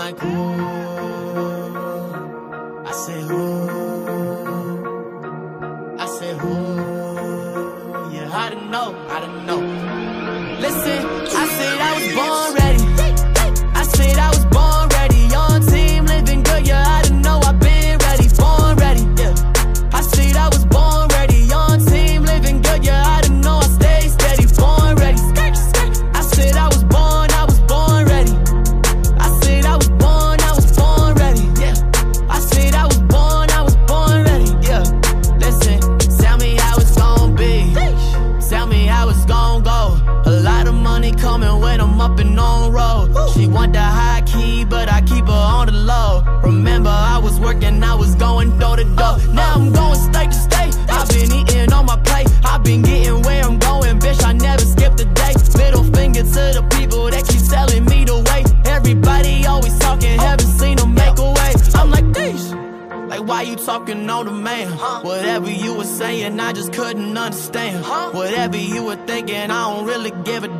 like. I said, whoa.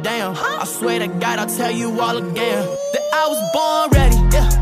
Damn, I swear to God, I'll tell you all again that I was born ready. Yeah.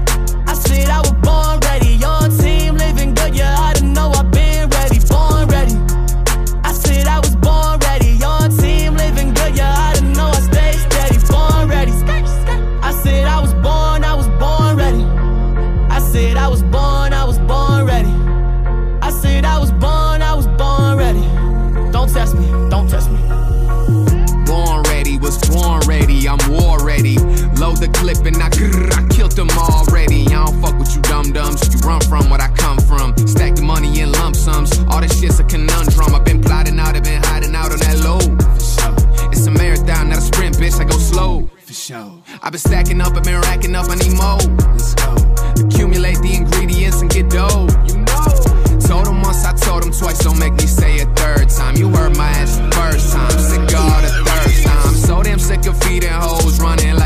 show. I've been stacking up, I've been racking up, I need more. Let's go. Accumulate the ingredients and get dough. You know. Told them once, I told them twice, don't make me say a third time. You heard my ass the first time, sick all the third time. So damn sick of feeding hoes running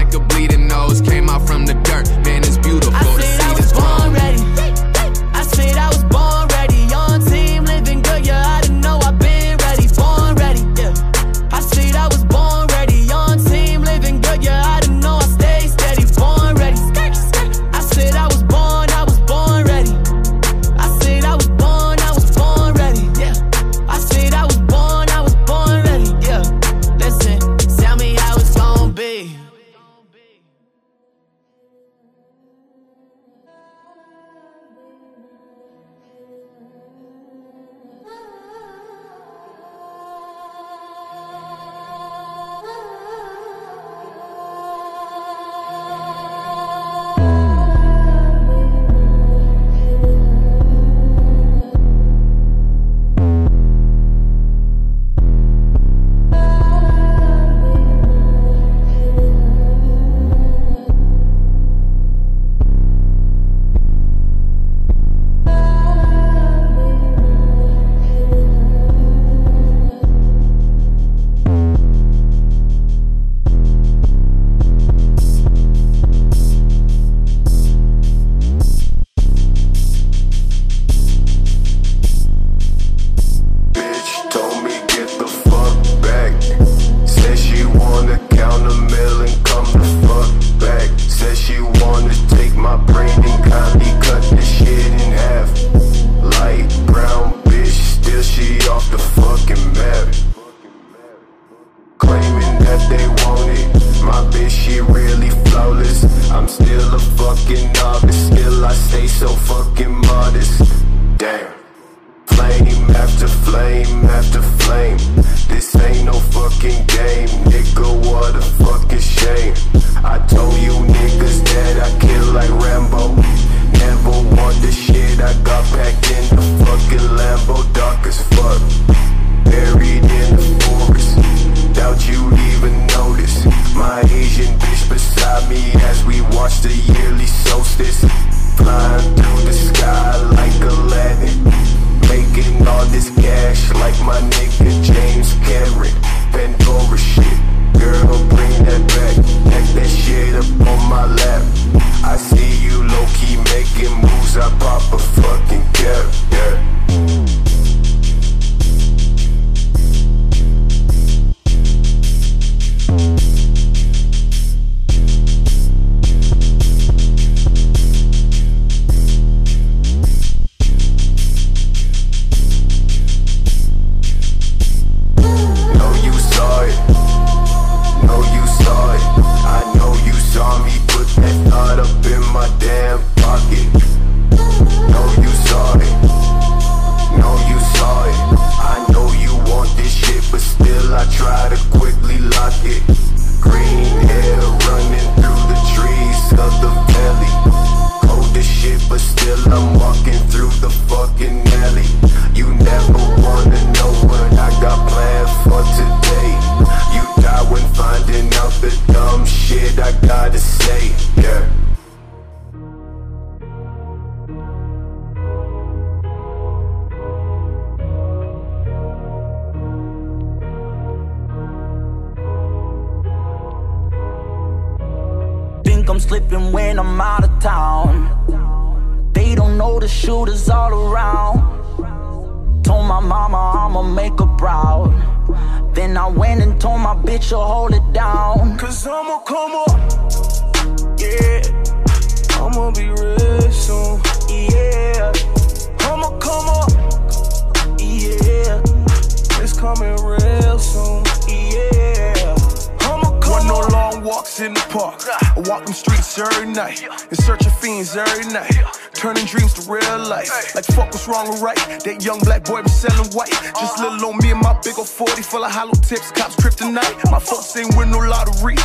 walk them streets every night. In search of fiends every night. Turning dreams to real life. Like fuck what's wrong or right. That young black boy was selling white. Just little on me and my big old 40 full of hollow tips. Cops kryptonite. My folks ain't win no lottery.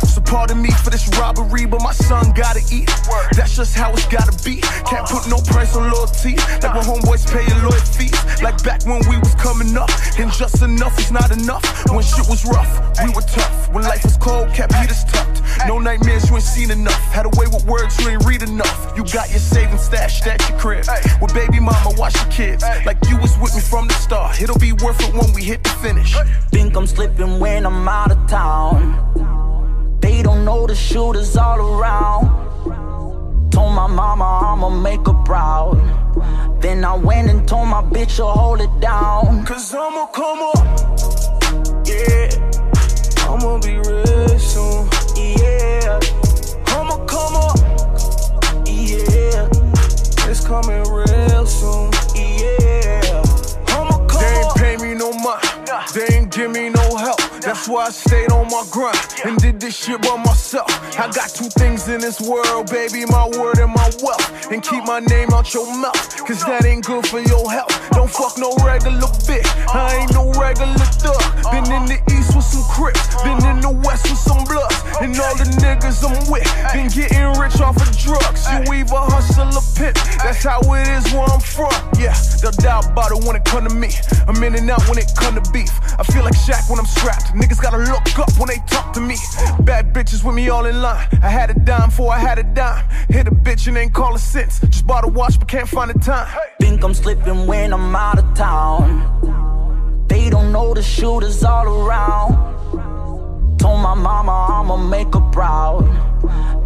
So pardon me for this robbery, but my son gotta eat. That's just how it's gotta be. Can't put no price on loyalty. Like when homeboys pay a lawyer fees. Like back when we was coming up. And just enough is not enough. When shit was rough, we were tough. When life was cold, kept heaters tucked. No nightmares, you ain't seen enough. Had a way with words, you ain't read enough. You got your savings stashed at your crib. With baby mama, watch your kids. Like you was with me from the start. It'll be worth it when we hit the finish. Think I'm slipping when I'm out of town. They don't know the shooters all around. Told my mama I'ma make her proud. Then I went and told my bitch to hold it down. Cause I'ma come up. Yeah. I'ma be real soon. Yeah, I'ma come up. yeah, It's coming real soon. That's why I stayed on my grind and did this shit by myself. I got two things in this world, baby, my word and my wealth. And keep my name out your mouth, cause that ain't good for your health. Don't fuck no regular bitch. I ain't no regular thug. Been in the east with some crips, been in the west with some bloods. And all the niggas I'm with, been getting rich off of drugs. You either hustle or pimp. That's how it is where I'm from. Yeah, they'll doubt about it when it come to me. I'm in and out when it come to beef. I feel like Shaq when I'm strapped. Niggas gotta look up when they talk to me. Bad bitches with me all in line. I had a dime before I had a dime. Hit a bitch and ain't call a cents. Just bought a watch but can't find the time. Think I'm slipping when I'm out of town. They don't know the shooters all around. Told my mama I'ma make her proud.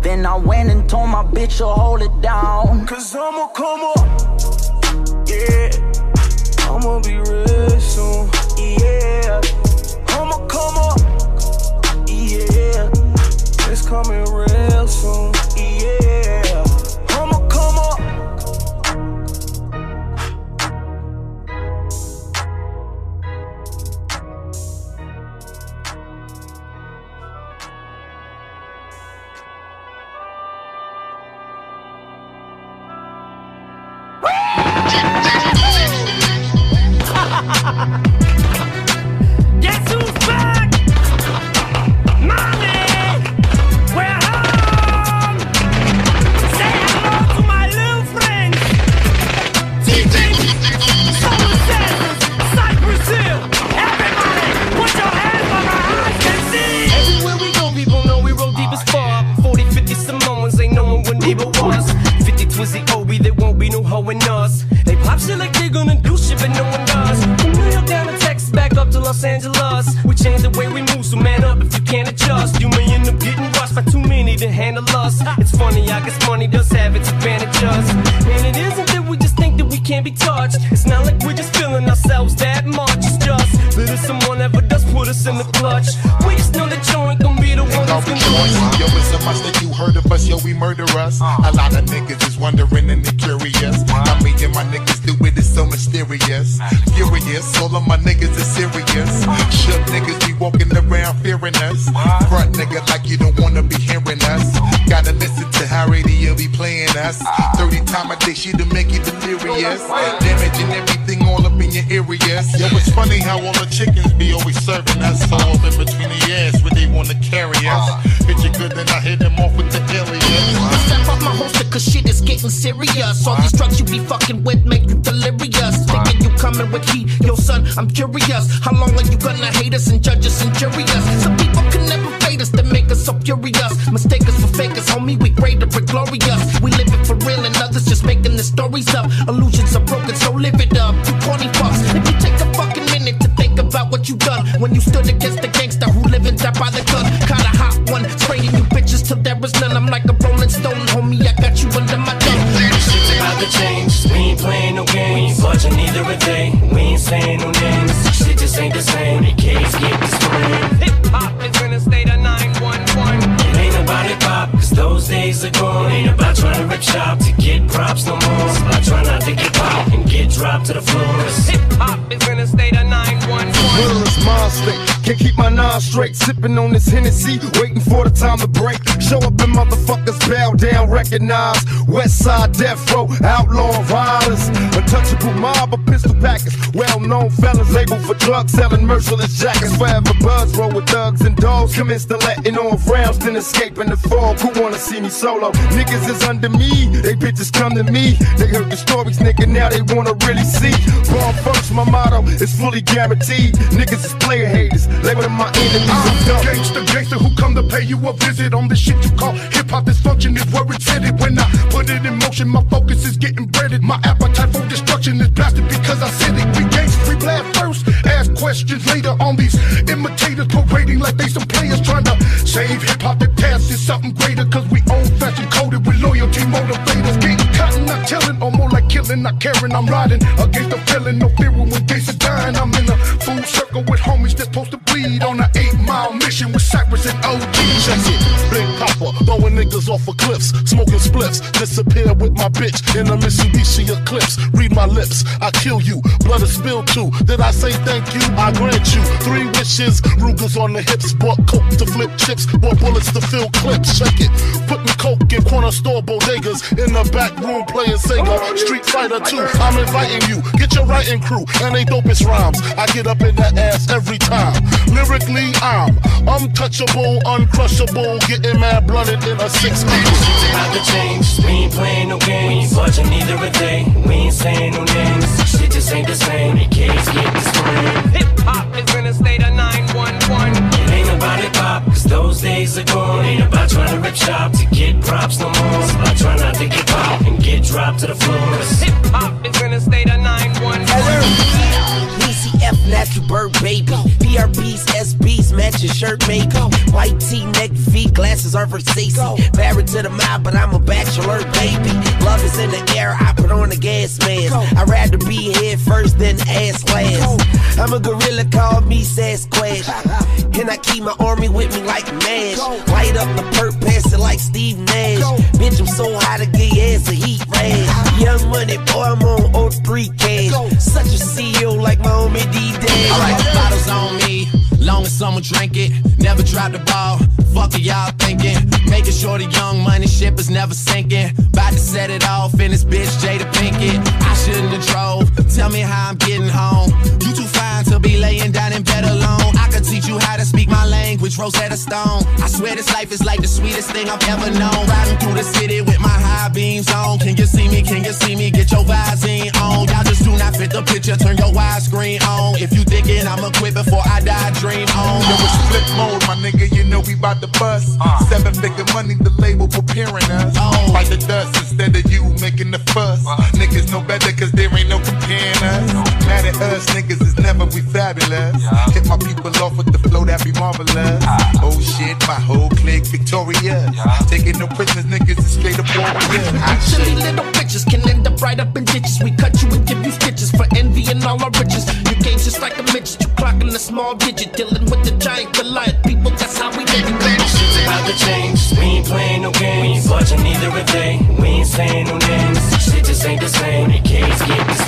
Then I went and told my bitch to hold it down. Cause I'ma come up. Yeah. I'ma be real soon. Yeah, I'ma come up. yeah, It's coming I'm curious. How long are you gonna hate us and judge us and jury us? Some people can never fade us, they make us so furious. Mistake us for fakers, homie, we greater and glorious. We live it for real and others just making the stories up. Illusions are broken, so live it up. You corny fucks. If you take to think about what you done when you stood against the gangster who live and die by the gun. Kinda hot one, spraying you bitches till there is none. I'm like a rolling stone, homie, I got you under my thumb. Shit's about to change. We ain't playing no games. Watching either a day. We ain't saying no names. Shit just ain't the same. The kids get this flame. Hip hop is in a state of 911. It ain't about it pop, cause those days are gone. Ain't about trying to rip shop to get props no more. It's about trying not to get popped and get dropped to the floor. Hip hop is in a state of 911. Murderous mind state. Can't keep my nine straight. Sipping on this Hennessy, waiting for the time to break. Show up and motherfuckers bow down, recognize. West side death row, outlaw riders. Untouchable mob of pistol packers. Well known fellas labeled for drug selling, merciless jackets. Forever buzz roll with thugs and dogs. Commence to letting off rounds, then escaping the Who wanna see me solo? Niggas is under me, they bitches come to me. They heard the stories, nigga, now they wanna really see. Born first, my motto is fully guaranteed. Niggas is player haters, label my enemies. Ah, I'm I'm gangster, gangster who come to pay you a visit on the shit you call hip hop dysfunction is where it's headed. When I put it in motion, my focus is getting breaded. My appetite for destruction is blasted because I said it. We gangsters, we blast first, ask questions later on these imitators parading like they some players trying to save hip hop. The task is something greater because we old fashioned coded with loyalty motivators. Getting cotton, not telling, killing, not caring. I'm riding against the feeling, no fear when days are dying. I'm in a full circle with homies that's supposed to bleed on an eight mile mission with Cypress and OG. Check it, Big Papa, throwing niggas off of cliffs, smoking spliffs, disappear with my bitch in a Mitsubishi Eclipse. Read my lips, I kill you, blood is spilled too. Did I say thank you? I grant you three wishes. Rugers on the hips, bought coke to flip chips, bought bullets to fill clips. Check it, putting coke in corner store bodegas, in the back room playing Sega, Street Fighter 2. I'm inviting you, get your writing crew, and they dopest rhymes. I get up in that ass every time. Lyrically, I'm untouchable, uncrushable, getting mad blooded in a six Shit's about to change. We ain't playing no games. Watching either a day. We ain't saying no names. Shit just ain't the same. The kids get this flame. Hip hop is in a state of 911. It ain't pop, cause those days are gone. Ain't about trying to rip shop to get props no more. It's about trying not to get popped and get dropped to the floor. Hip hop is in a state of 911. ECF natural bird baby. BRBs, SBs, match your shirt maybe. White tee, neck V, glasses are Versace. Married to the mob, but I'm a bachelor baby. Love is in the air, I put on the gas mask. I'd rather be head first than ass last. I'm a gorilla, call me Sasquatch. And I keep my army with me like MASH. Light up the perp, pass it like Steve Nash. Bitch, I'm so hot to get ass a heat rash. Uh-huh. Young money, boy, I'm on 03 cash. Such a CEO like my homie D-Day. Alright, the bottle's on me. Long as someone drink it, never drop the ball. Fuck are y'all thinking? Making sure the young money ship is never sinking. About to set it off in this bitch Jada Pinkett. I shouldn't have drove. Tell me how I'm getting home. You too fine to be laying down in bed alone. I could teach you how to speak my language, Rosetta Stone. I swear this life is like the sweetest thing I've ever known. Riding through the city with my high beams on. Can you see me? Can you see me? Get your Visine on. Y'all just do not fit the picture. Turn your widescreen on. If you thinking I'ma quit before I die, dream on. Yo, it's flip mode, my nigga, you know we bout to bust. Uh. Seven figure money, the label preparing us. Oh. Fight the dust instead of you making the fuss. Uh. Niggas know better cause there ain't no comparing us. Mad at us, niggas is never we fabulous. Hit my people off with the flow that be marvelous. Oh shit, my whole clique victorious. Taking no prisoners, niggas is straight up warriors. I Silly little bitches can end up right up in ditches. We cut you and give you stitches for envy and all our riches. Your game's just like a midget. You clocking a small digit, dealing with the giant Goliath people. That's how we live in Shit's about to change. We ain't playing no games. Watching either a day. We ain't saying no names. Shit just ain't the same. The kids get this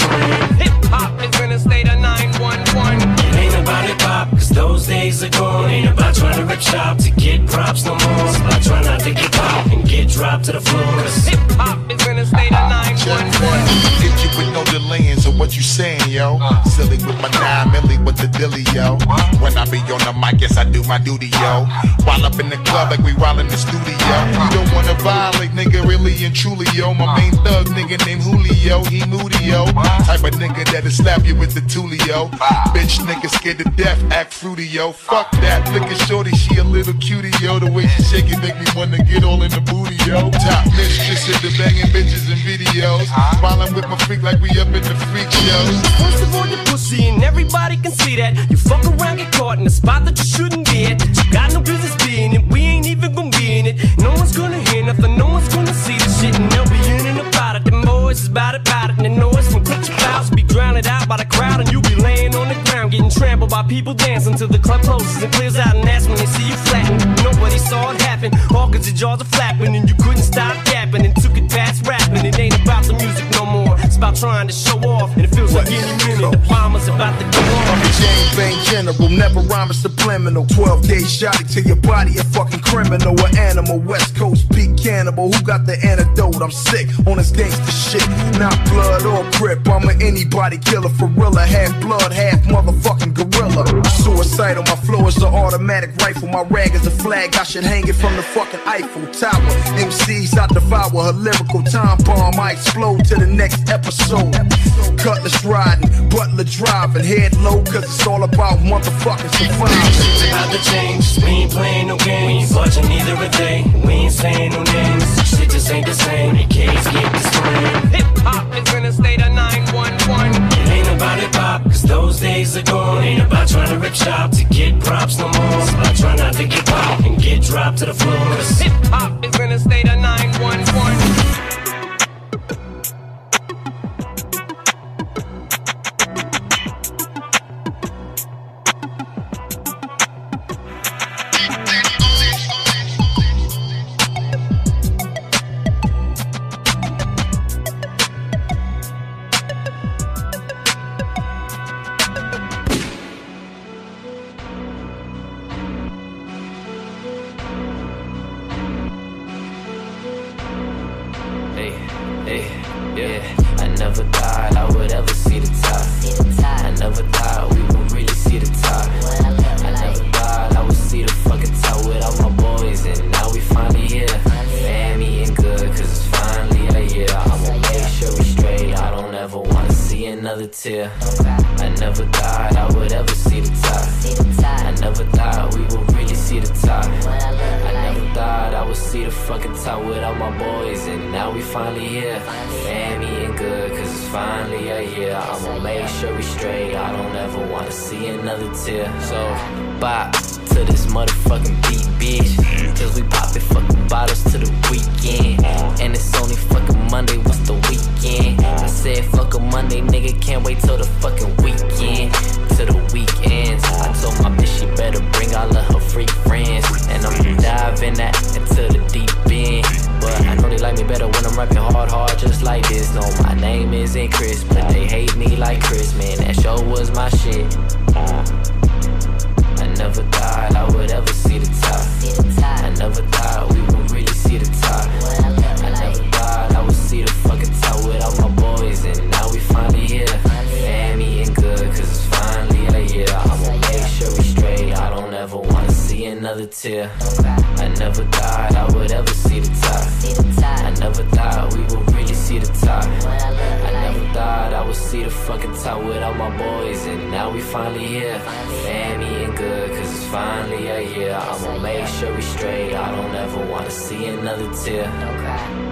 days are gone. Ain't about trying to rip shop to get props no more. It's about trying not to get popped and get dropped to the floor. Hip hop is in a state of uh, 911. Hit you with no Chilean, so what you saying, yo? Uh. Silly with my nine milli with the dilly, yo. When I be on the mic, yes, I do my duty, yo. While up in the club like we while in the studio. Uh. You don't wanna violate, nigga, really and truly, yo. My main thug nigga named Julio, he moody, yo. Type of nigga that'll slap you with the tulio. Bitch nigga scared to death, act fruity, yo. Fuck that, look at shorty, she a little cutie, yo. The way she shake it make me wanna get all in the booty, yo. Top mistress in the banging bitches and videos. While I'm with my freak like we up in the freak shows. First of all, your pussy, and everybody can see that. You fuck around, get caught in a spot that you shouldn't be at. You got no business being in. We ain't even gonna be in it. No one's gonna hear nothing, no one's gonna see the shit, and they'll be in and about it. Them boys is about it, about it. And the noise from clutch clouds be drowned out by the crowd, and you be laying on the ground, getting trampled by people dancing till the club closes and clears out, and that's when they see you flatten. Nobody saw it happen, all cause your jaws are flapping, and you couldn't stop yapping, and took it past rapping. It ain't about the music no more, it's about trying to show off, and it feels like any minute the bomber's about to go off. James Bang General, never rhyme subliminal. 12 days shotty to your body, a fucking criminal, an animal. West Coast peak cannibal, who got the antidote? I'm sick on this gangster shit. Not blood or grip, I'm an anybody killer for real. Half blood, half motherfucking gorilla. Suicide on my floor is an automatic rifle. My rag is a flag, I should hang it from the fucking Eiffel Tower. MCs, I devour her lyrical time bomb. I explode to the next episode. Cutlass riding, butler driving, head low, cause it's all about motherfucking surviving. about to change. We ain't playing no games. We ain't budging either a day. We ain't saying no names. Just ain't the same. The kids get the scream. Hip hop is in a state of 911. It ain't about hip hop, cause those days are gone. Ain't about trying to rip shop to get props no more. It's about trying not to get popped and get dropped to the floor. 'Cause Hip hop is in a state of 911. See the fucking top with all my boys, and now we finally here. Family and good, cause it's finally a year. I'ma make sure we straight. I don't ever wanna see another tear. Yo,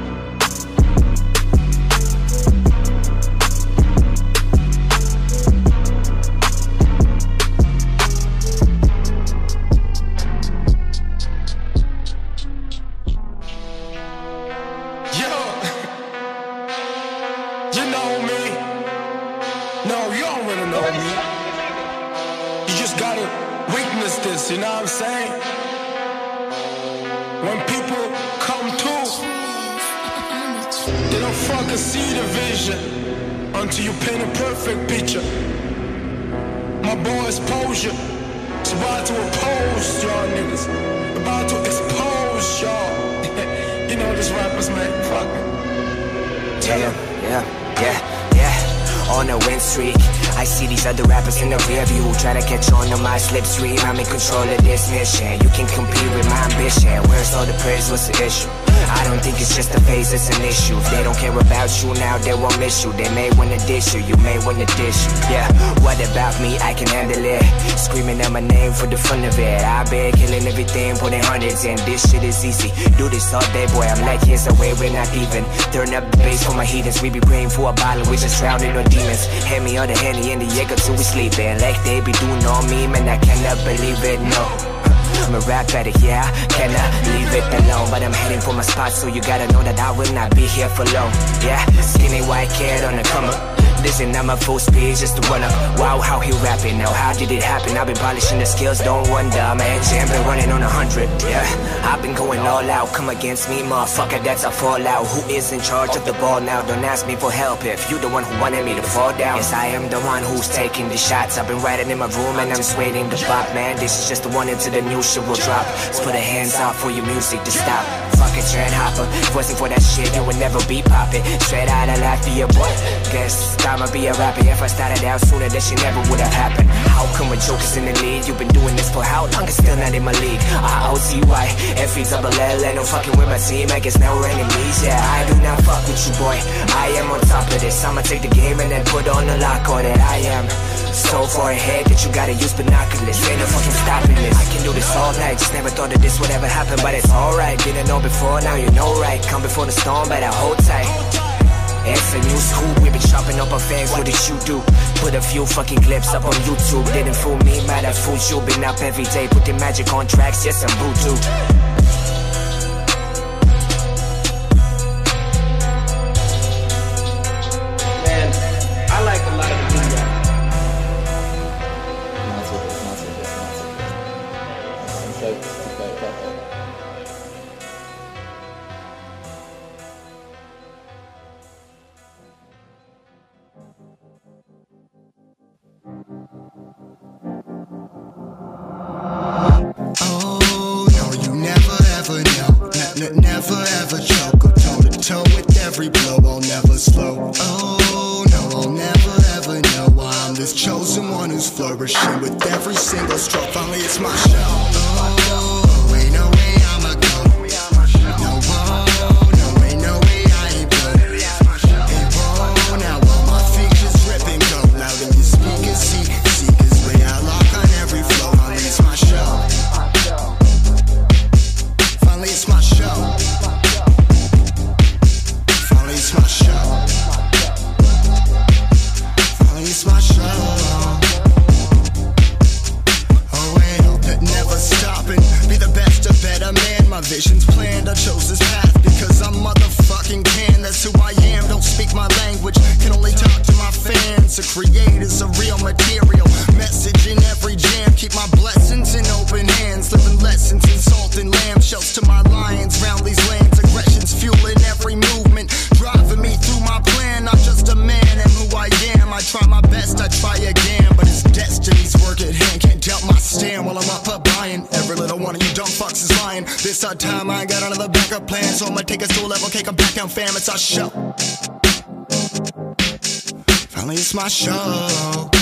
They may wanna dish you, you may wanna dish. Yeah, what about me? I can handle it. Screaming out my name for the fun of it. I've been killing everything, putting hundreds in. This shit is easy. Do this all day, boy. I'm like years away, we're not even. Turn up the bass for my heathens. We be praying for a bottle, we just drowning on demons. Hand me all the Henny and the Jaeger till we sleeping. Like they be doing on me, man. I cannot believe it, no. A rap addict, yeah, cannot leave it alone? But I'm heading for my spot, so you gotta know that I will not be here for long Yeah, skinny white kid on the come up Listen, I'm at full speed just to run up Wow, how he rapping, now. How did it happen? I've been polishing the skills, don't wonder. Man, jam been running on a hundred, yeah. I've been going all out, come against me, motherfucker, that's a fallout. Who is in charge of the ball now? Don't ask me for help if you the one who wanted me to fall down. Yes, I am the one who's taking the shots. I've been riding in my room and I'm just waiting to pop Man, this is just the one into the new shit will drop. Let's put a hands out for your music to stop. Fucking Trent Hopper, if wasn't for that shit, you would never be popping Straight out of Latvia, boy Guess I'ma be a rapper. If I started out sooner, that shit never would have happened. How come with jokers in the league? You've been doing this for how long? It's still not in my league. I-O-T-Y, F-E-double-L, ain't no fucking with my team. I guess now we're enemies, yeah I do not fuck with you, boy. I am on top of this. I'ma take the game and then put on the lock on it. I am so far ahead that you gotta use binoculars. Ain't no fucking stopping this. I can do this all night. Just never thought that this would ever happen But it's alright. Didn't know before, now you know right. Come before the storm, better hold tight it's a new school, we been chopping up our fans, what did you do? Put a few fucking clips up on YouTube Didn't fool me, might have fooled you Been up every day, putting magic on tracks, yes I'm voodoo material. Message in every jam. Keep my blessings in open hands. Living lessons in salt and lamb. Shells to my lions. Round these lands. Aggression's fueling every movement. Driving me through my plan. I'm just a man and who I am. I try my best. I try again. But it's destiny's work at hand. Can't doubt my stand while I'm up up buying. Every little one of you dumb fucks is lying. This our time. I ain't got another backup plan. So I'ma take us to a level. Cake 'em back down, fam. It's our show. Finally, it's my show.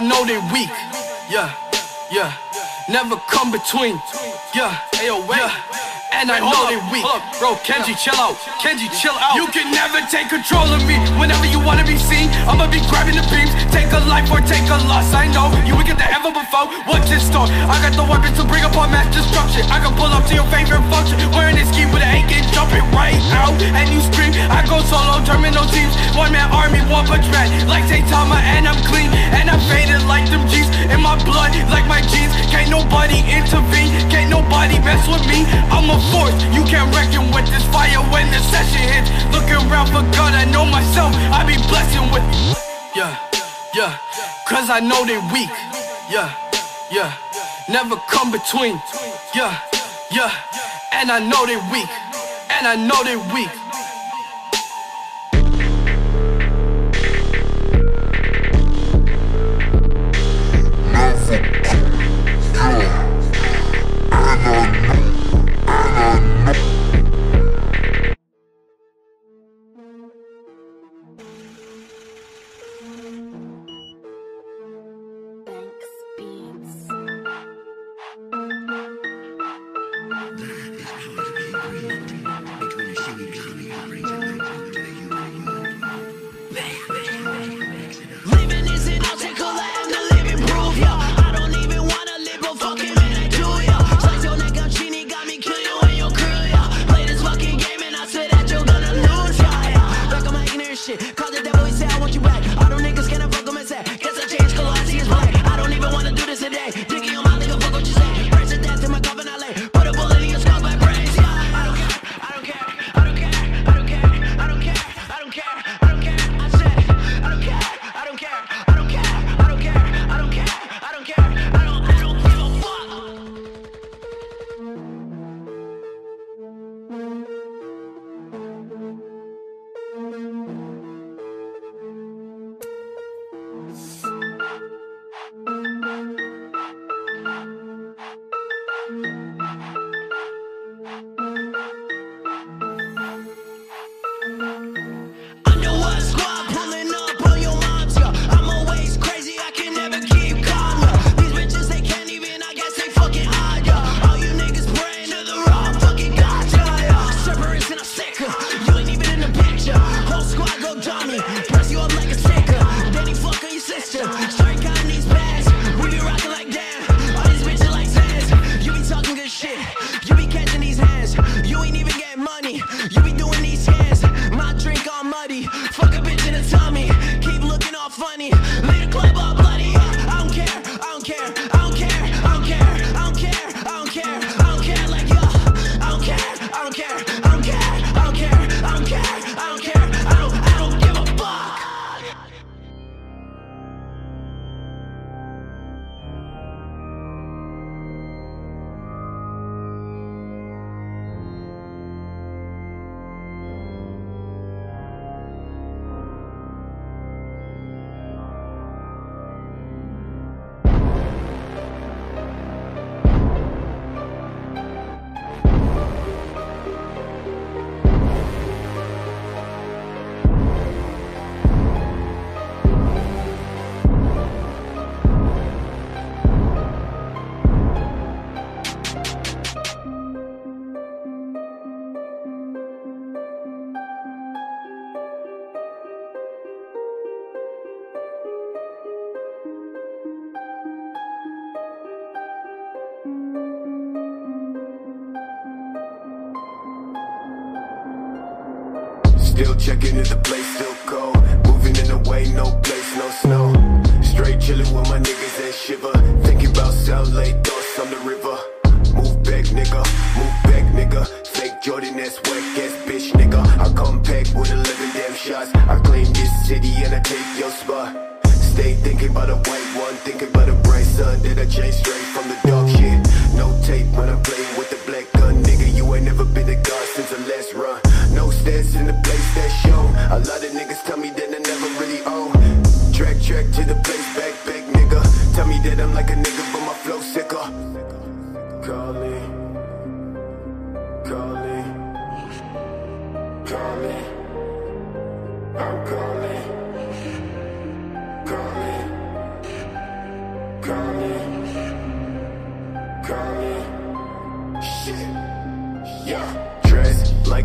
I know they weak. Yeah, yeah. Never come between. Yeah, yeah and I know they weak. Bro, Kenji, chill out. Kenji, chill out. You can never take control of me. Whenever you wanna be seen, I'ma be grabbing the beams. Take a life or take a loss. I know you weaker get the ever before. What's in store? I got the weapons to bring upon mass destruction. I can pull up to your favorite function. Wearing this ski with an AK, jumping right out. And you scream, I go solo, terminal teams. One man army, one punch man. Like Saitama, and I'm clean. And I'm faded like them G's. In my blood, like my jeans. Can't nobody intervene. Can't nobody mess with me. I'm a force You can't reckon with this fire when the session hits. Looking around for God, I know myself. I be blessing with Yeah, yeah. Cause I know they weak Yeah, yeah. Never come between Yeah, yeah. And I know they weak And I know they weak. Never. If the place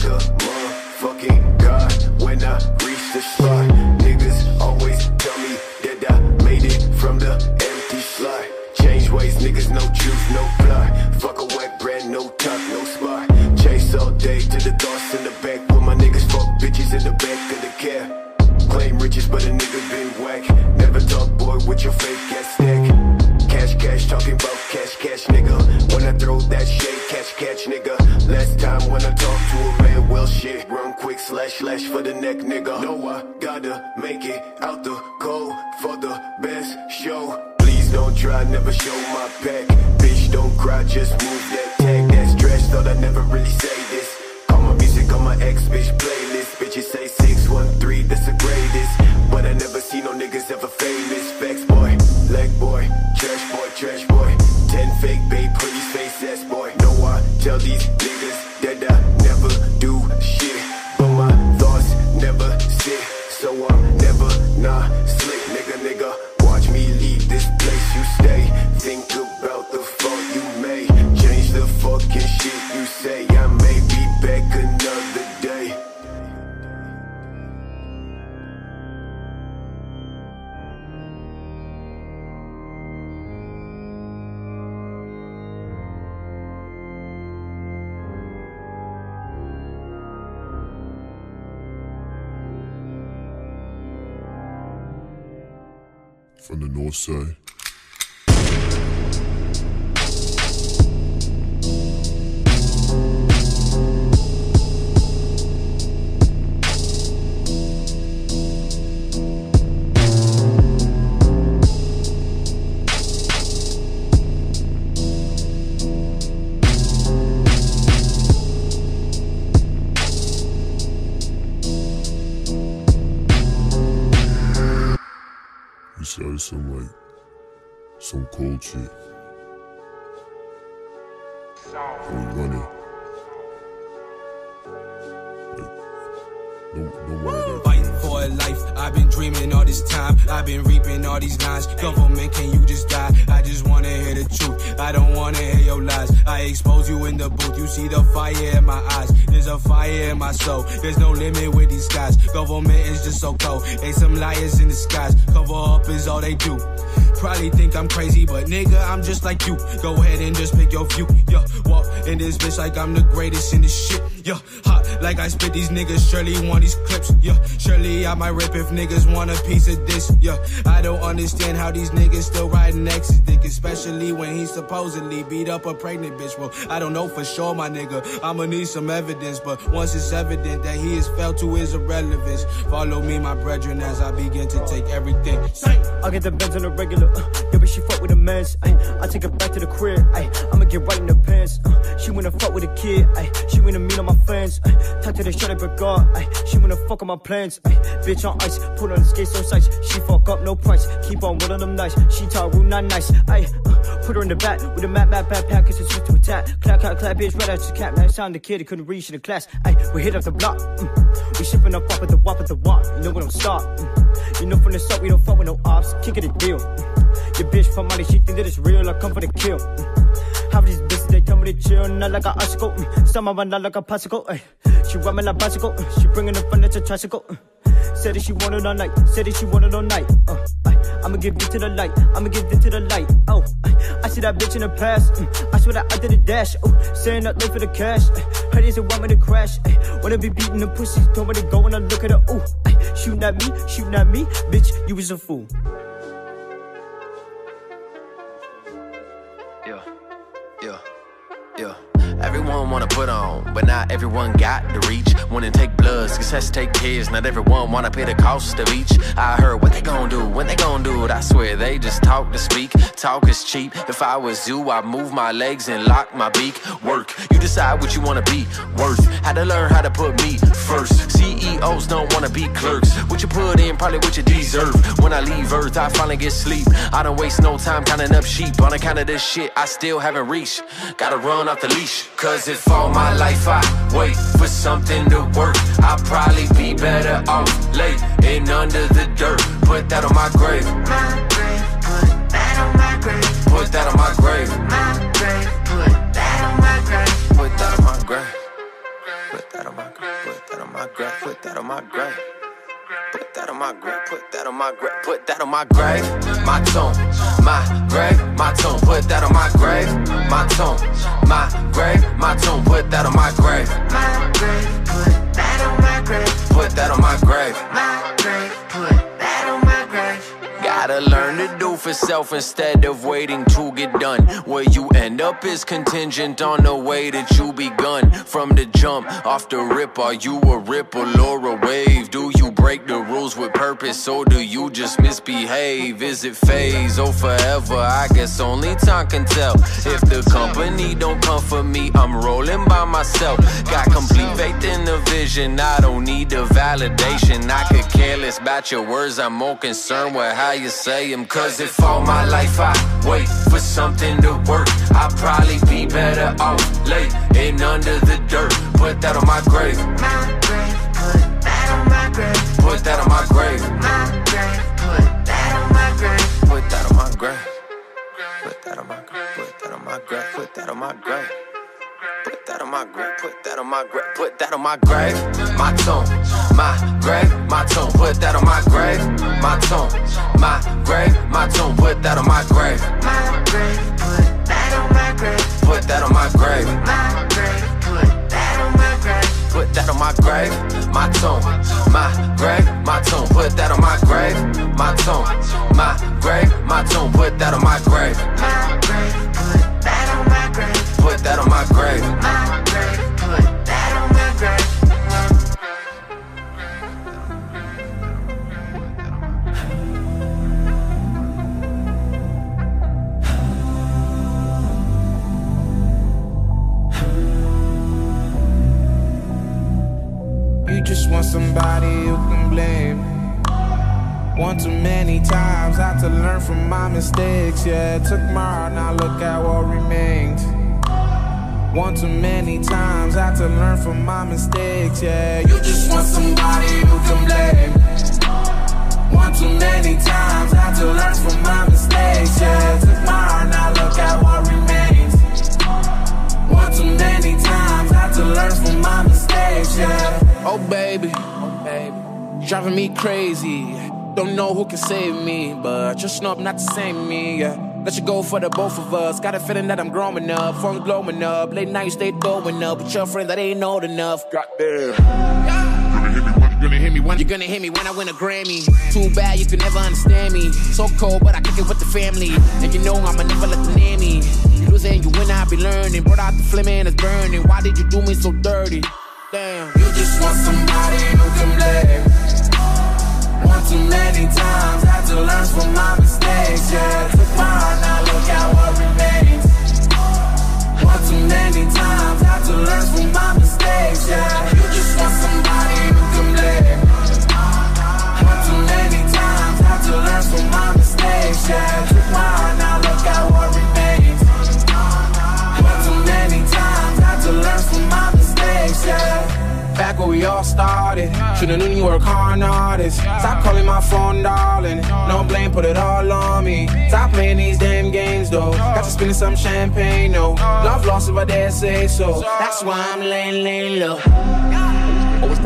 A motherfucking god when I reach the spot. Niggas always tell me that I made it from the empty slot. Change ways, niggas, no juice, no plot. Fuck a wet brand, no top, no spot. Chase all day to the thoughts in the back. With my niggas fuck bitches in the back of the cab. Claim riches, but a nigga been whack. Never talk, boy, with your fake ass stack. Cash, cash, talking about cash, cash, nigga. Throw that shit, catch, catch, nigga. Last time when I talk to a man, well, shit. Run quick, slash, slash for the neck, nigga. No, I gotta make it out the cold for the best show. Please don't try, never show my back. Bitch, don't cry, just move that tag. That stretch, thought I'd never really say this. Call my music on my ex bitch playlist. Bitches say 613, that's the greatest. But I never see no niggas ever famous. Facts boy, leg boy, trash boy, trash boy. Ten fake babe, tell From We running. Fighting for a life, I've been dreaming all this time. I've been reaping all these lines. Government, can you just die? I just wanna hear the truth. I don't wanna hear your lies. I expose you in the booth. You see the fire in my eyes. There's a fire in my soul. There's no limit with these guys. Government is just so cold. They some liars in disguise. Cover up is all they do. Probably think I'm crazy, but nigga, I'm just like you. Go ahead and just pick your view. Yeah, walk in this bitch like I'm the greatest in this shit. Yeah, hot like I spit these niggas. Surely want these clips. Yeah, surely I might rip if niggas want a piece of this. Yeah, I don't understand how these niggas still riding X's dick, especially when he supposedly beat up a pregnant bitch. Well, I don't know for sure, my nigga. I'ma need some evidence, but once it's evident that he is felt to his irrelevance, follow me, my brethren, as I begin to take everything. I get the Benz on a regular. Uh, yeah, but she fuck with a mess. I take her back to the crib. Ay, I'ma get right in the pants. Uh, she wanna fuck with a kid. Ay, she wanna meet all my friends. Ay, talk to the up her guard. Ay, she wanna fuck on my plans. Ay, bitch on ice, put on the skates on sights. She fuck up, no price. Keep on rolling them nice. She talk rude, not nice. Ay, uh, put her in the back with a map, map, backpack, cause it's switch to attack. Clap, clap, clap, bitch, right out your cap. Last time the kid he couldn't reach in the class. Ay, we hit up the block. Mm, we shipping up up at the wop at the wop. You know we don't stop. Mm, you know from the start we don't fuck with no ops. Kick it a deal. Your bitch for Mali, she think that it's real. I come for the kill. Half these bitches, they tell me to chill, not like an icicle. Mm. Some of them not like a popsicle. Ay. She ride me like bicycle. Mm. She bringing the a tricycle. Mm. Said that she wanted all night. Said that she wanted all night. Uh, I'ma give it to the light. I'ma give it to the light. Oh, I see that bitch in the past. Mm, I swear that I did a dash. Oh, saying up late for the cash. Her days want me to crash. Wanna be beating the pussy. Don't wanna go when I look at her. Ooh, shooting at me, shooting at me. Bitch, you was a fool. Yeah. Everyone wanna put on, but not everyone got the reach. Wanna take blood, success take kids. Not everyone wanna pay the cost of each. I heard when they gon' do it. I swear they just talk to speak. Talk is cheap. If I was you, I'd move my legs and lock my beak. Work, you decide what you wanna be. Worth, had to learn how to put me first. CEOs don't wanna be clerks. What you put in, probably what you deserve. When I leave Earth, I finally get sleep. I don't waste no time counting up sheep. On account of this shit, I still haven't reached. Gotta run off the leash. Cause if all my life I wait for something to work, I'll probably be better off late and under the dirt. Put that on my grave. My grave, put that on my grave. Put that on my grave. My grave, put that on my grave. Put that on my grave. Put that on my grave. Put that on my grave. Put that on my grave. Put that on my grave, put that on my grave, put that on my grave, my tomb, my grave, my tomb, put that on my grave, my tomb, my grave, my tomb, put that on my grave, my grave, put that on my grave, put that on my grave, my grave, put Gotta learn to do for self instead of waiting to get done. Where you end up is contingent on the way that you begun. From the jump, off the rip, are you a ripple or a wave? Do you break the rules with purpose or do you just misbehave? Is it phase or forever? I guess only time can tell. If the company don't come for me, I'm rolling by myself. Got complete faith in the vision, I don't need the validation. I could care less about your words, I'm more concerned with how you say them. Cause if all my life I wait for something to work, I'll probably be better off late and under the dirt. Put that on my grave. My grave, put that on my grave. Put that on my grave. My grave, put that on my grave. Put that on my grave. Put that on my grave. Put that on my grave. Put that on my grave. Put that on my grave, put that on my grave, put that on my grave, my tomb, my grave, my tomb, put that on my grave, my tomb, my grave, my tomb, put that on my grave, my grave, put that on my grave, put that on my grave, my grave, put that on my grave, put that on my grave, my tomb, my grave, my tomb, put that on my grave, my tomb, my grave, my tomb, put that on my grave, my grave, put that on my grave, put that on my grave, my just want somebody you can blame. One too many times, I had to learn from my mistakes. Yeah, it took my heart, now look at what remains. One too many times, I had to learn from my mistakes. Yeah, you just want somebody you can blame. One too many times, had to learn from my mistakes. Yeah, it took my heart, now look at what remains. One too many times, had to learn from my mistakes. Yeah. Oh baby, oh baby, driving me crazy. Don't know who can save me, but just know I'm not the same me. Yeah. Let you go for the both of us. Got a feeling that I'm growing up, phone's blowing up. Late nights stay blowing up with your friend that ain't old enough. Goddamn. You're gonna hit me when you're gonna hit me when I win a Grammy. Too bad you can never understand me. So cold, but I kick it with the family. And you know I'ma never let them near me. You lose and you win, I be learning. Brought out the flame and it's burning. Why did you do me so dirty? Damn. You just want somebody who can blame. One too many times, had to learn from my mistakes. Yeah, took my heart, now look at what remains. One too many times, had to learn from my mistakes. Yeah, you just want somebody who can blame. One too many times, had to learn from my mistakes. Yeah, took my heart, now look at what remains. One too many times, had to learn from my mistakes. Yeah. Back where we all started. Should've known you were a con artist. Stop calling my phone, darling. No blame, put it all on me. Stop playing these damn games, though. Got to spilling some champagne, no. Love lost if I dare say so. That's why I'm laying, laying low.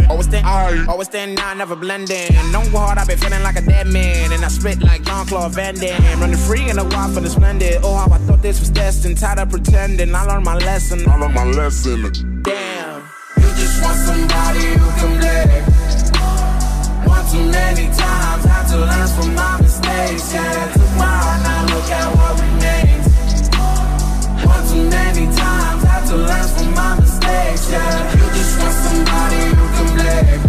Always stand, always stand now, never blending. Don't go hard, I been feeling like a dead man. And I spit like Jean Claude Van Damme. Running free in the wild for the splendid. Oh, how I thought this was destined. Tired of pretending. I learned my lesson. I learned my lesson. Damn. Just want somebody who can play. One too many times, had to learn from my mistakes. Yeah, took my heart, now look at what remains. One too many times, had to learn from my mistakes. Yeah, you just want somebody who can blame.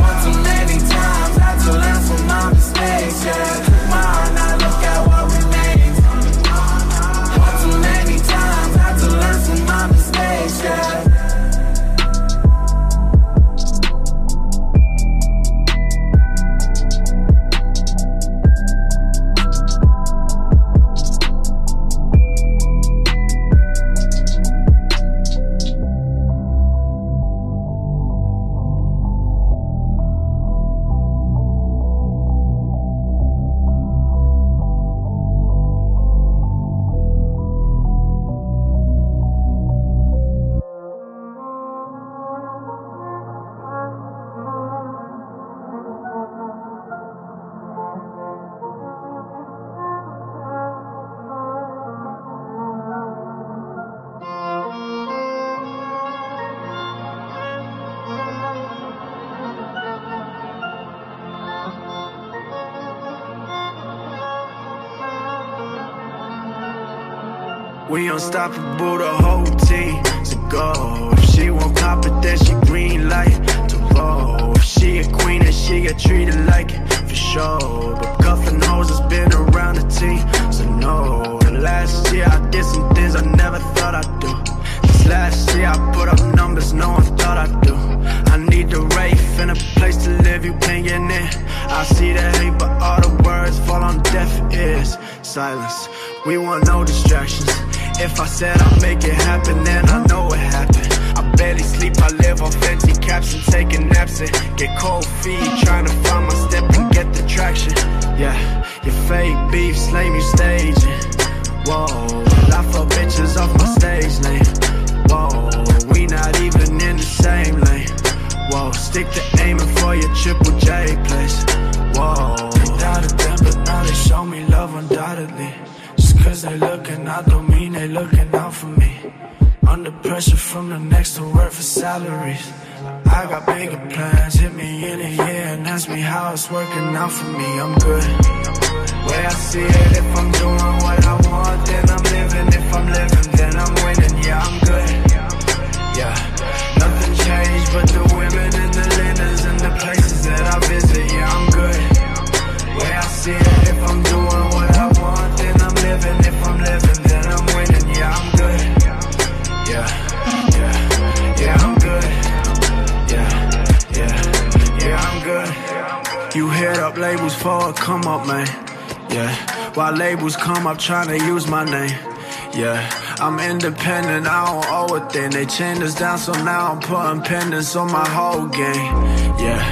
One too many times, had to learn from my mistakes. Yeah, unstoppable, the whole team to go. If she won't pop it, then she green light to roll. If she a queen, then she get treated like it for sure. But cuffing hoes has been around the team, so no. Last year I did some things I never thought I'd do. This last year I put up numbers no one thought I'd do. I need the rafe and a place to live, you can't get. I see the hate, but all the words fall on deaf ears. Silence, we want no distractions. If I said I'd make it happen, then I know it happened. I barely sleep, I live on fancy caps and taking naps and get cold feet. Trying to find my step and get the traction. Yeah, your fake beef, slame you staging. Whoa, I fuck bitches off my stage name. Whoa, we not even in the same lane. Whoa, stick to aiming for your triple J place. Whoa, doubted them, but now they show me love undoubtedly. Cause they looking out don't mean they looking out for me. Under pressure from the next to work for salaries. I got bigger plans, hit me in a year and ask me how it's working out for me. I'm good. Way I see it, if I'm doing what I want, then I'm living. If I'm living, then I'm winning. Yeah, I'm good. Yeah, nothing changed but the women and the linens and the places that I visit. Yeah, I'm good. Way I see it, if I'm doing living. If I'm living, then I'm winning. Yeah, I'm good. Yeah, yeah, yeah, I'm good. Yeah, yeah, yeah, I'm good. You hit up labels for a come up, man. Yeah, while labels come up trying to use my name. Yeah, I'm independent, I don't owe a thing. They chained us down, so now I'm putting pendants on my whole game. Yeah,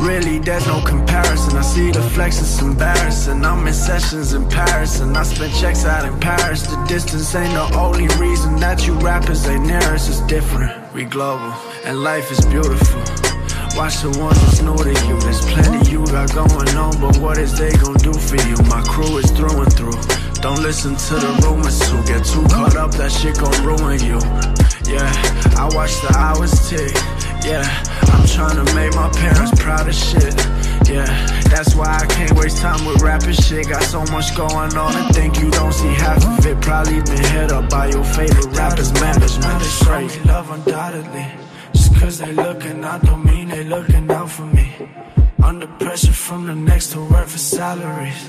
really, there's no comparison. I see the flex, it's embarrassing. I'm in sessions in Paris, and I spend checks out in Paris. The distance ain't the only reason that you rappers ain't near us. It's different. We global, and life is beautiful. Watch the ones that's new to you. There's plenty you got going on, but what is they gonna do for you? My crew is through and through. Don't listen to the rumors too. Get too caught up, that shit gon' ruin you. Yeah, I watch the hours tick. Yeah, I'm trying to make my parents proud of shit. Yeah, that's why I can't waste time with rapping shit. Got so much going on and think you don't see half of it. Probably been hit up by your favorite rappers, management. It's straight. love undoubtedly. Just cause they looking out don't mean they looking out for me. Under pressure from the next to work for salaries.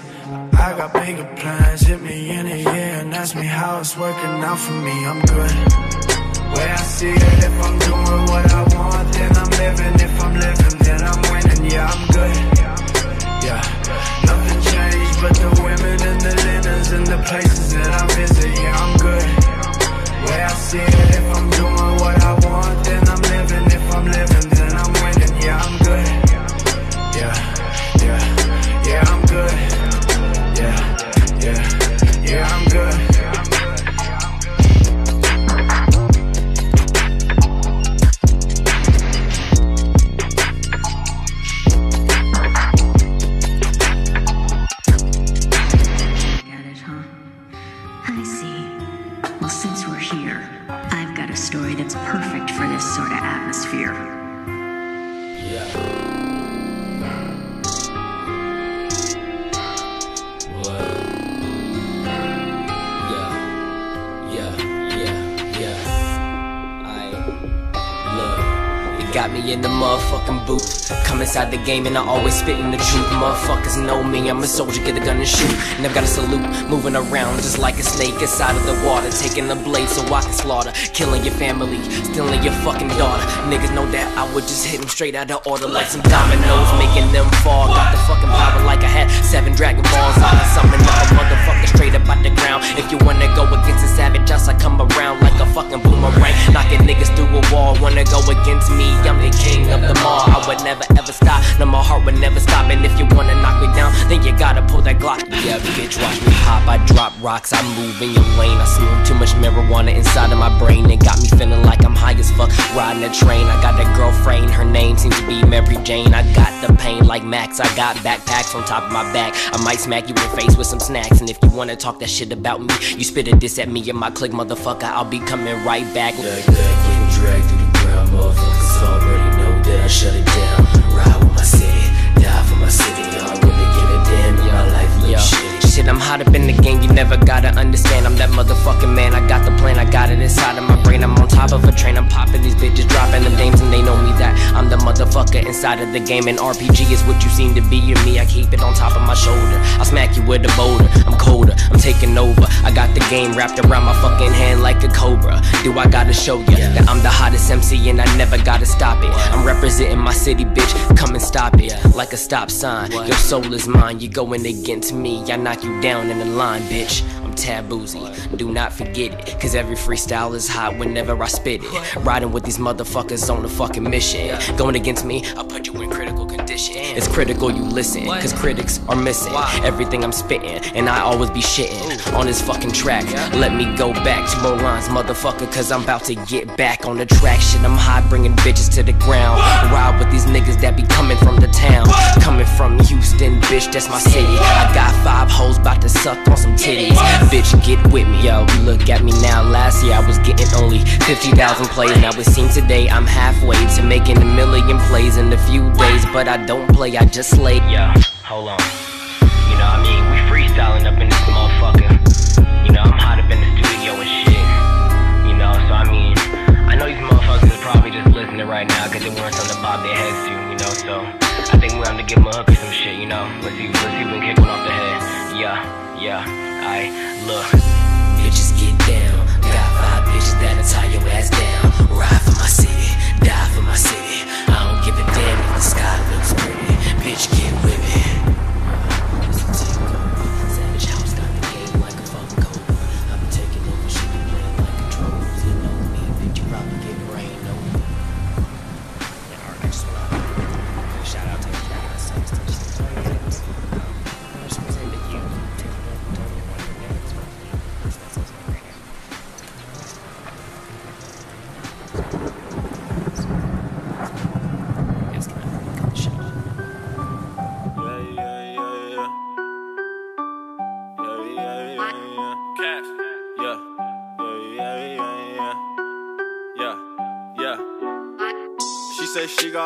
I got bigger plans, hit me in a year and ask me how it's working out for me. I'm good. Way I see it, if I'm doing what I want, then I'm living. If I'm living, then I'm winning. Yeah, I'm good. Yeah, nothing changed but the women and the linens and the places that I visit. Yeah, I'm good. Way I see it, if I'm doing what I want, then I'm living. If I'm living, then I'm winning. Yeah, I'm good. In the motherfucking booth. Come inside the game and I always spitting the truth. Motherfuckers know me, I'm a soldier, get a gun and shoot. Never got a salute, moving around just like a snake inside of the water. Taking the blade so I can slaughter. Killing your family, stealing your fucking daughter. Niggas know that I would just hit them straight out of order like some dominoes, making them fall. Got the fucking power like I had seven Dragon Balls. I can summon up a motherfucker straight up out the ground. If you wanna go against a savage, just I come around like a fucking boomerang. Knocking niggas through a wall. Wanna go against me, I'm the king of them all. I would never ever stop, no, my heart would never stop. And if you wanna knock me down, then you gotta pull that Glock. Yeah, bitch, watch me pop. I drop rocks, I move in your lane. I smoke too much marijuana inside of my brain. It got me feeling like I'm high as fuck. Riding a train, I got a girlfriend, her name seems to be Mary Jane. I got the pain like Max, I got backpacks on top of my back. I might smack you in the face with some snacks. And if you wanna talk that shit about me, you spit a diss at me and my click, motherfucker. I'll be coming right back. Like that, getting dragged through the ground, motherfuckers already that I shut it down. Ride with my city, die for my city. Y'all really give a damn, my life shitty. Shit, I'm hot up in the game, you never gotta understand. I'm that motherfucking man, I got the plan, I got it inside of my brain. I'm on top of a train, I'm popping these bitches, dropping them names, and they know me that I'm the motherfucker inside of the game. And RPG is what you seem to be, and me, I keep it on top of my shoulder. I'll smack you with a boulder, I'm colder, I'm taking over. I got the game wrapped around my fucking hand like a cobra. Do I gotta show ya that I'm the hottest MC and I never gotta stop it? I'm representing my city, bitch, come and stop it like a stop sign. Your soul is mine, you going against me, I knock you down in the line, bitch. I'm taboozy, do not forget it, cause every freestyle is hot whenever I spit it. Riding with these motherfuckers on a fucking mission. Going against me, I'll put you in critical. It's critical you listen, cause critics are missing everything I'm spitting, and I always be shitting on this fucking track. Let me go back to more lines, motherfucker, cause I'm about to get back on the track. Shit, I'm hot, bringing bitches to the ground. Ride with these niggas that be coming from the town. Coming from Houston, bitch, that's my city. I got five hoes about to suck on some titties. Bitch, get with me, yo. Look at me now. Last year I was getting only 50,000 plays. Now it seems today I'm halfway to making a million plays in a few days. But I don't play, I just slay. Yeah, hold on. You know, I mean, we freestyling up in this motherfucker. You know, I'm hot up in the studio and shit. You know, so I mean, I know these motherfuckers are probably just listening right now because they want something to bob their heads to, you know, so I think we're gonna give them a hook or some shit, you know. Let's see, let's see if we can kick one off the head. Yeah, yeah, I look. Bitches get down. Got five bitches that'll tie your ass down. Ride for my city, die for my city. Bitch, get with me.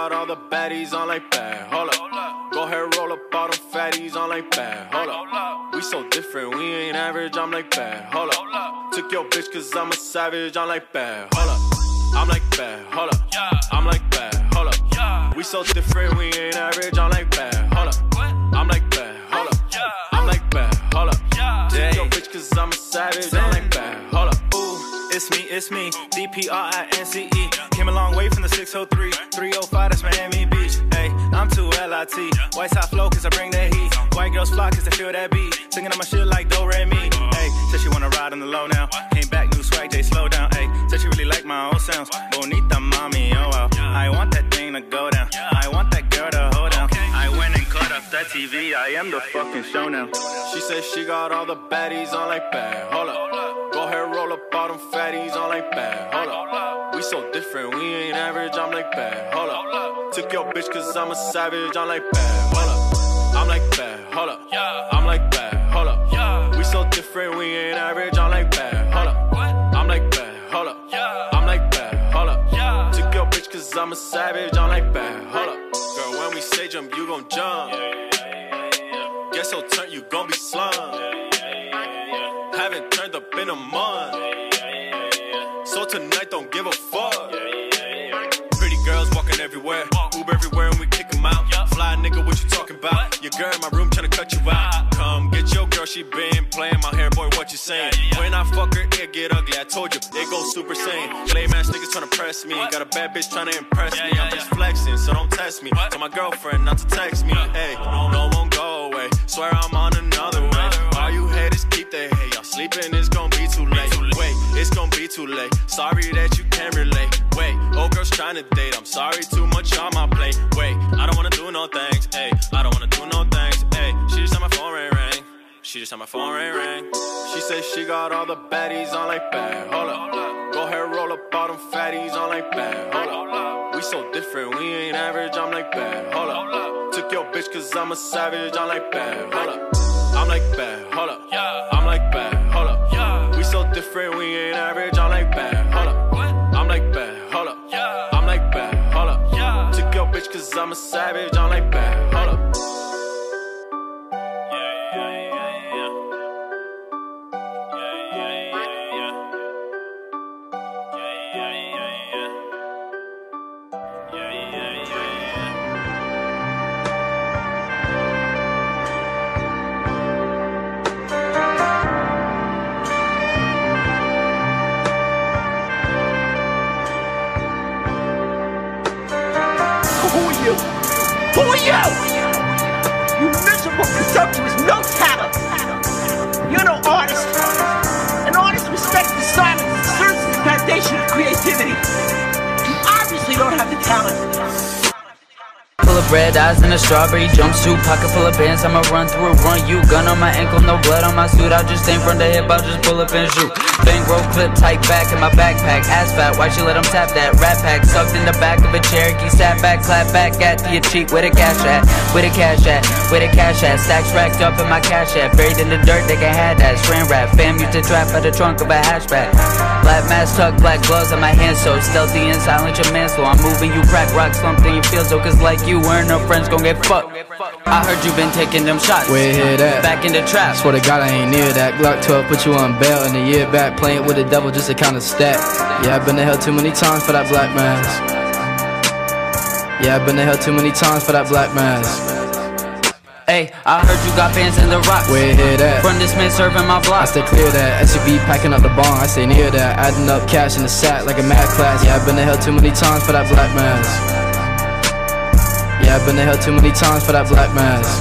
Got all the baddies on like bad. Hold up. Go ahead, roll up all them fatties on like bad. Hold up. We so different, we ain't average. I'm like bad. Hold up. Took your bitch cause I'm a savage. I'm like bad. Hold up. I'm like bad. Hold up. I'm like bad. Hold up. We so different, we ain't average. I'm like bad. Hold up. I'm like bad. Hold up. I'm like bad. Hold up. Took your bitch cause I'm a savage. It's me, it's me. D-P-R-I-N-C-E. Came a long way from the 603. 305, that's Miami Beach. Hey, I'm too L-I-T. White side flow, cause I bring that heat. White girls fly, cause they feel that beat. Singing on my shit like Do Re Mi. Hey, said she wanna ride on the low now. Came back, new swag, J, slow down. Hey, said she really like my old sounds. Bonita mommy, oh wow. I want that thing to go down. I want that girl to hold that TV. I am the fucking show now. She said she got all the baddies on like bad. Hold up. Go ahead, roll up all them fatties on like bad. Hold up. We so different, we ain't average. I'm like bad. Hold up. Took your bitch cause I'm a savage. I'm like bad. Hold up. I'm like bad. Hold up. I'm like bad. Hold up. We so different, we ain't average. I'm like bad. Hold up. I'm like bad. Hold up. I'm like bad. Hold up. Took your bitch cause I'm a savage. I'm like bad. Hold up you gon' jump. Guess your turn, you gon' be slung. Haven't turned up in a month. So tonight, don't give a fuck. Pretty girls walking everywhere. Uber everywhere, and we kick 'em out. Fly nigga, what you talking about? Your girl in my room trying to cut you out. Come get your girl, she been playing my hair, boy, what you saying? When I fuck her, it get ugly, I told you, it goes super saiyan. Lame ass niggas tryna press me, got a bad bitch tryna impress me. I'm just flexing, so don't test me. Tell my girlfriend not to text me. Hey, no won't go away. Swear I'm on another way. All you haters keep their hate. Y'all sleeping, it's gonna be too late. Wait, it's gonna be too late. Sorry that you can't relate. Wait, old girl's trying to date. I'm sorry, too much on my plate. Wait, I don't wanna do no things. Hey, I don't wanna do no things. Hey, she just had my phone ring. She just had my phone ring ring. She said she got all the baddies on like bad. Hold up. Go ahead, roll up all them fatties on like bad. Hold up. We so different, we ain't average. I'm like bad. Hold up. Took your bitch cause I'm a savage. I'm like bad. Hold up. I'm like bad. Hold up. Yeah. I'm like bad. Hold up. Yeah. We so different, we ain't average. I'm like bad. Hold up. I'm like bad. Hold up. Yeah. I'm like bad. Hold up. Yeah. Took your bitch cause I'm a savage. I'm like bad. Who are you? You miserable, presumptuous, no red eyes and a strawberry jumpsuit, pocket full of bands. I'ma run through, a run you. Gun on my ankle, no blood on my suit. I'll just aim from the hip, I'll just pull up and shoot. Bankroll clip tight back in my backpack. Ass fat, why she let him tap that? Rat pack sucked in the back of a Cherokee. Sat back, clap back at your cheek. Where the cash at? Where the cash at? Where the cash at? Stacks racked up in my cash at. Buried in the dirt, they can have that. Strand rap, fam used to trap out the trunk of a hatchback. Black mask tucked, black gloves on my hands so stealthy and silent. Your man slow. I'm moving you, crack rock, something you feel so. Cause like you weren't no friends, gon' get fucked. I heard you been taking them shots. Where you hear that? Back in the trap. Swear to God, I ain't near that. Glock 12 put you on bail in a year back, playing with the devil just to kind of stack. Yeah, I've been to hell too many times for that black mask. Yeah, I've been to hell too many times for that black mask. Hey, I heard you got fans in the rocks. Where you hear that? From this man serving my block. I stay clear that SUV packing up the barn. I stay near that, adding up cash in the sack like a mad class. Yeah, I've been to hell too many times for that black mask. Yeah, I've been to hell too many times for that black mask.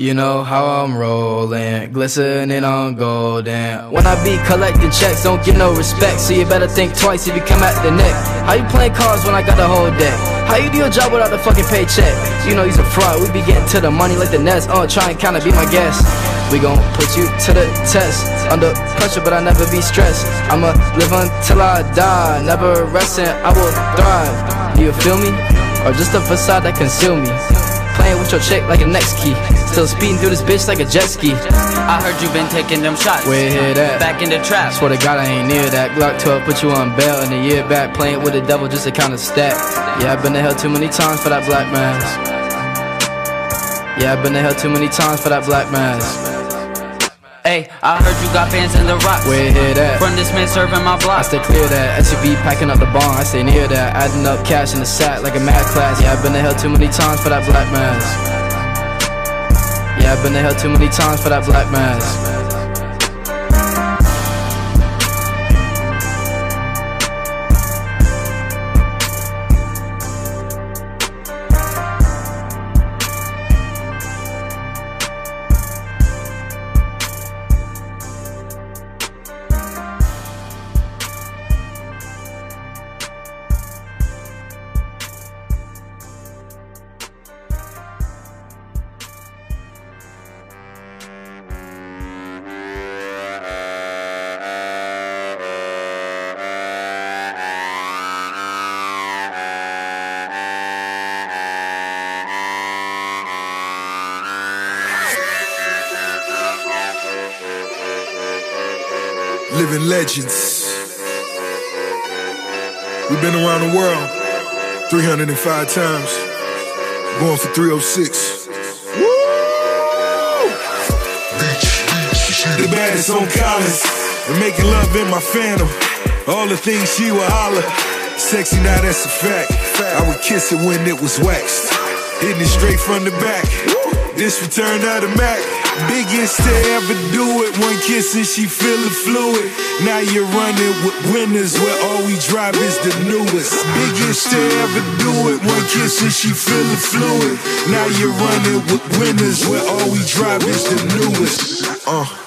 You know how I'm rolling, glistening on golden. When I be collecting checks, don't give no respect, so you better think twice if you come at the neck. How you playing cards when I got the whole deck? How you do your job without the fucking paycheck? You know he's a fraud, we be getting to the money like the Nets. Oh, try and kinda be my guest. We gon' put you to the test. Under pressure, but I never be stressed. I'ma live until I die, never resting, I will thrive. You feel me? Or just a facade that conceal me? Playing with your chick like a next key. Still speeding through this bitch like a jet ski. I heard you been taking them shots. Where you hear that? Back in the trap. Swear to God, I ain't near that. Glock 12 put you on bail in a year back, playing with the devil just to count a stack. Yeah, I've been to hell too many times for that black mask. Yeah, I've been to hell too many times for that black mask. Hey, I heard you got fans in the rocks. Where you hear that? From this man serving my block. I stay clear that SUV packing up the barn. I stay near that, adding up cash in the sack like a mad class. Yeah, I've been to hell too many times for that black mask. Yeah, I've been to hell too many times for that black mask. living legends. We've been around the world 305 times, going for 306. Woo! The baddest on Collins, and making love in my phantom. All the things she would holler. Sexy, now that's a fact. I would kiss it when it was waxed. Hitting it straight from the back. This return out of Mac. Biggest to ever do it. One kiss and she feeling fluid. Now you're running with winners where all we drive is the newest. Biggest to ever do it. One kiss and she feeling fluid. Now you're running with winners where all we drive is the newest. Uh.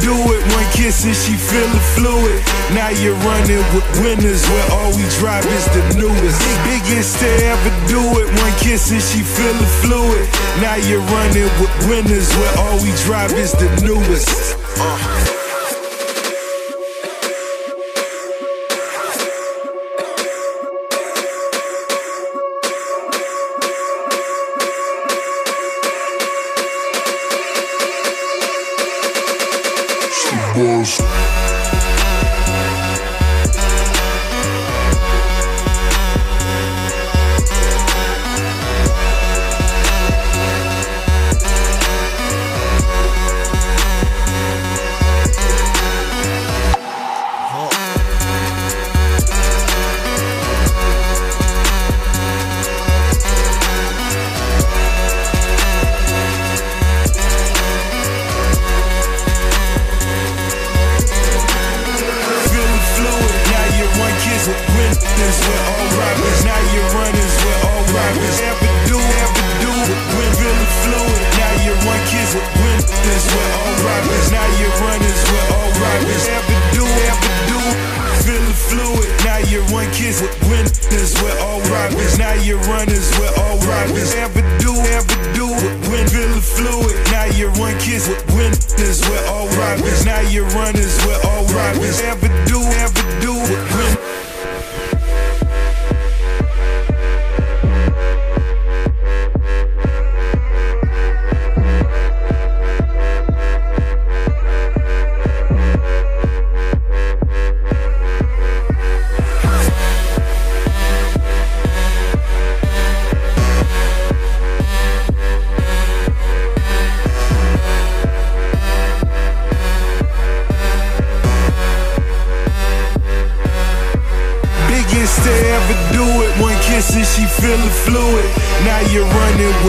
do it. One kiss and she feelin' fluid. Now you're running with winners where all we drive is the newest. Biggest to ever do it. One kiss and she feelin' fluid. Now you're running with winners where all we drive is the newest. Uh.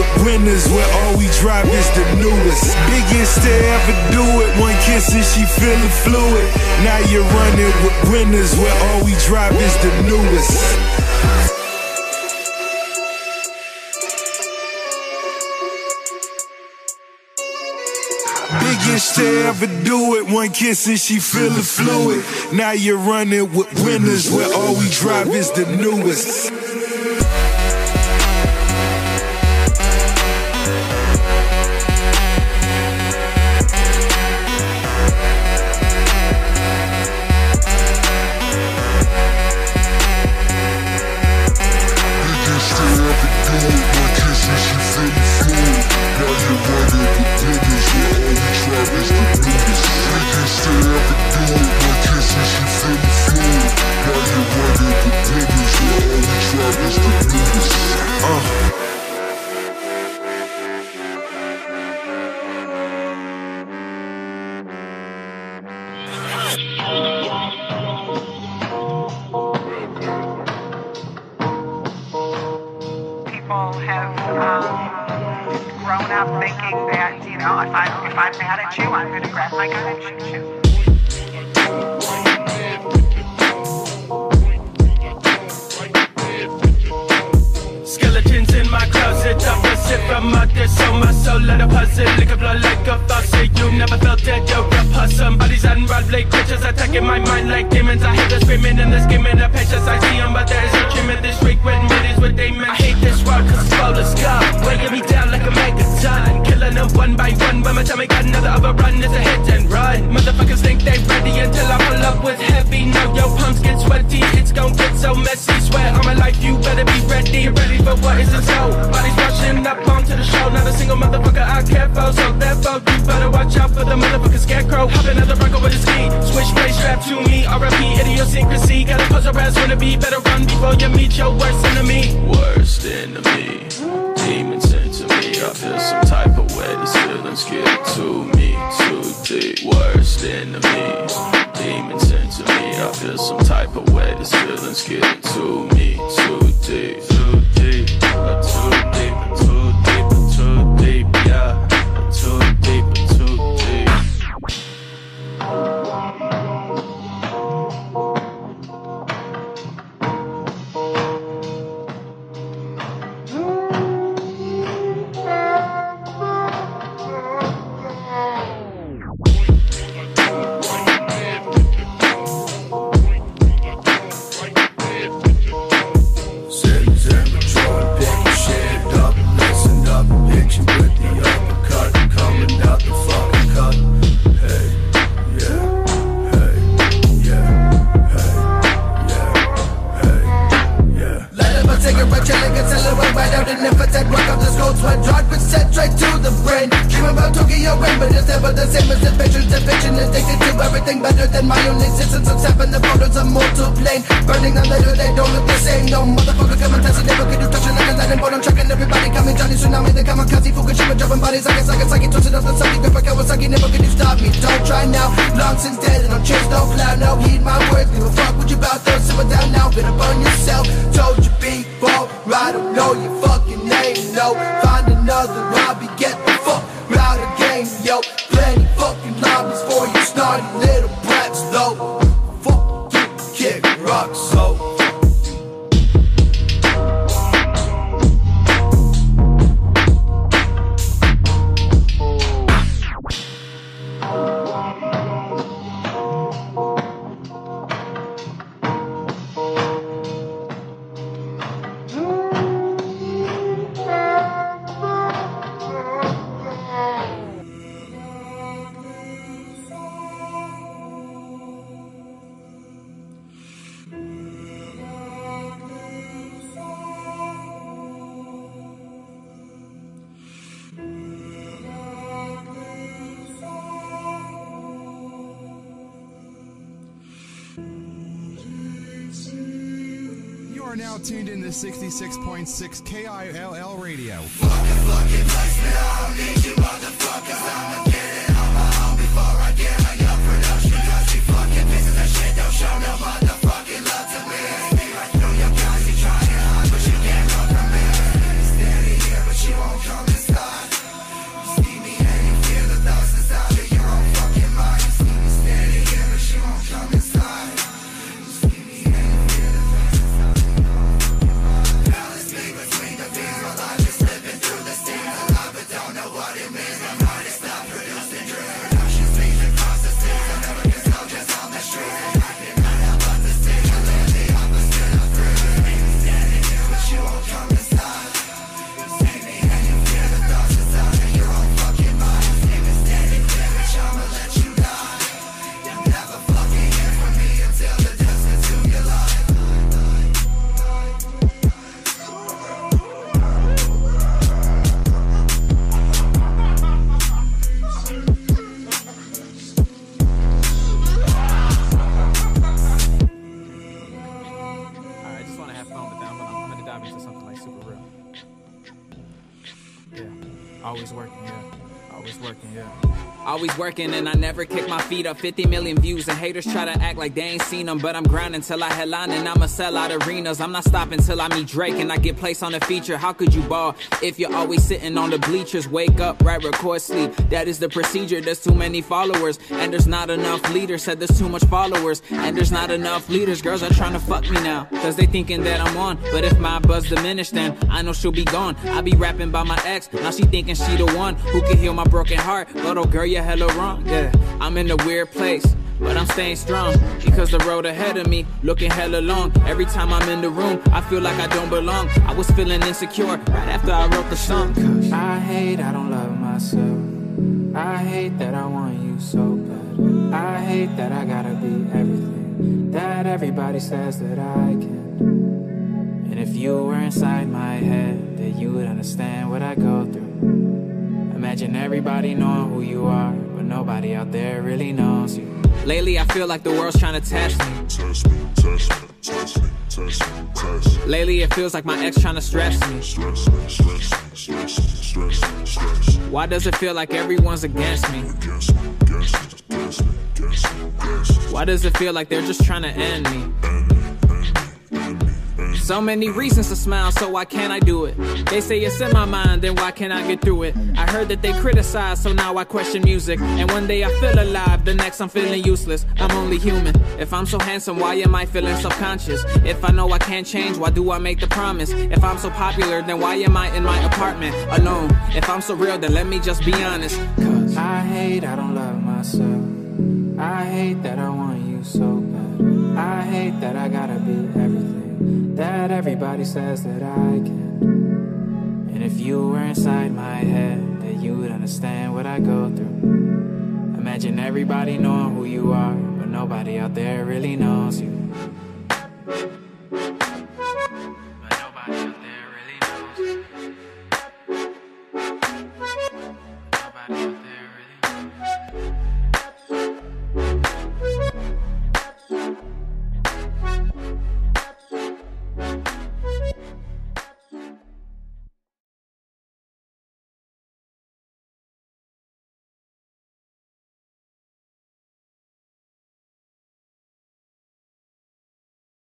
with winners where all we drive is the newest. Biggest to ever do it. One kiss and she feeling fluid. Now you're running with winners where all we drive is the newest. Biggest to ever do it. One kiss and she feeling fluid. Now you're running with winners where all we drive is the newest. Uh. gonna be Better run before you meet your worst enemy. Worst enemy. Demons into me. I feel some type of way. These feelings get to me Too deep. Worst enemy. Demons into me. I feel some type of way. These feelings get to me Too deep. Too deep. Too deep. Too deep now tuned in to 66.6 KILL Radio. Working and I never kick feet up. 50 million views and haters try to act like they ain't seen them. But I'm grinding till I headline and I'ma sell out arenas. I'm not stopping till I meet Drake and I get placed on a feature. How could you ball if you're always sitting on the bleachers? Wake up, right, record, sleep. That is the procedure. There's too many followers and there's not enough leaders. Said there's too much followers and there's not enough leaders. Girls are trying to fuck me now cause they thinking that I'm on. But if my buzz diminished, then I know she'll be gone. I be rapping by my ex. Now she thinking she the one who can heal my broken heart. But oh girl, you're hella wrong. Yeah, I'm in weird place. But I'm staying strong because the road ahead of me looking hella long. Every time I'm in the room, I feel like I don't belong. I was feeling insecure right after I wrote the song. I hate I don't love myself. I hate that I want you so bad. I hate that I gotta be everything that everybody says that I can. And if you were inside my head, then you would understand what I go through. Imagine everybody knowing who you are, nobody out there really knows you. Lately, I feel like the world's trying to test me. Test me, test me, test me, test me, test me. Lately, it feels like my ex trying to stress me. Stress me, stress me, stress me, stress me, stress me. Why does it feel like everyone's against me? Against me, against me, against me, against me, against me. Why does it feel like they're just trying to end me? So many reasons to smile, so why can't I do it? They say it's in my mind, then why can't I get through it? I heard that they criticize, so now I question music. And one day I feel alive, the next I'm feeling useless. I'm only human. If I'm so handsome, why am I feeling subconscious? If I know I can't change, why do I make the promise? If I'm so popular, then why am I in my apartment alone? If I'm so real, then let me just be honest. Cause I hate I don't love myself. I hate that I want you so bad. I hate that I gotta be that everybody says that I can. And if you were inside my head, that you would understand what I go through. Imagine everybody knowing who you are, but nobody out there really knows you.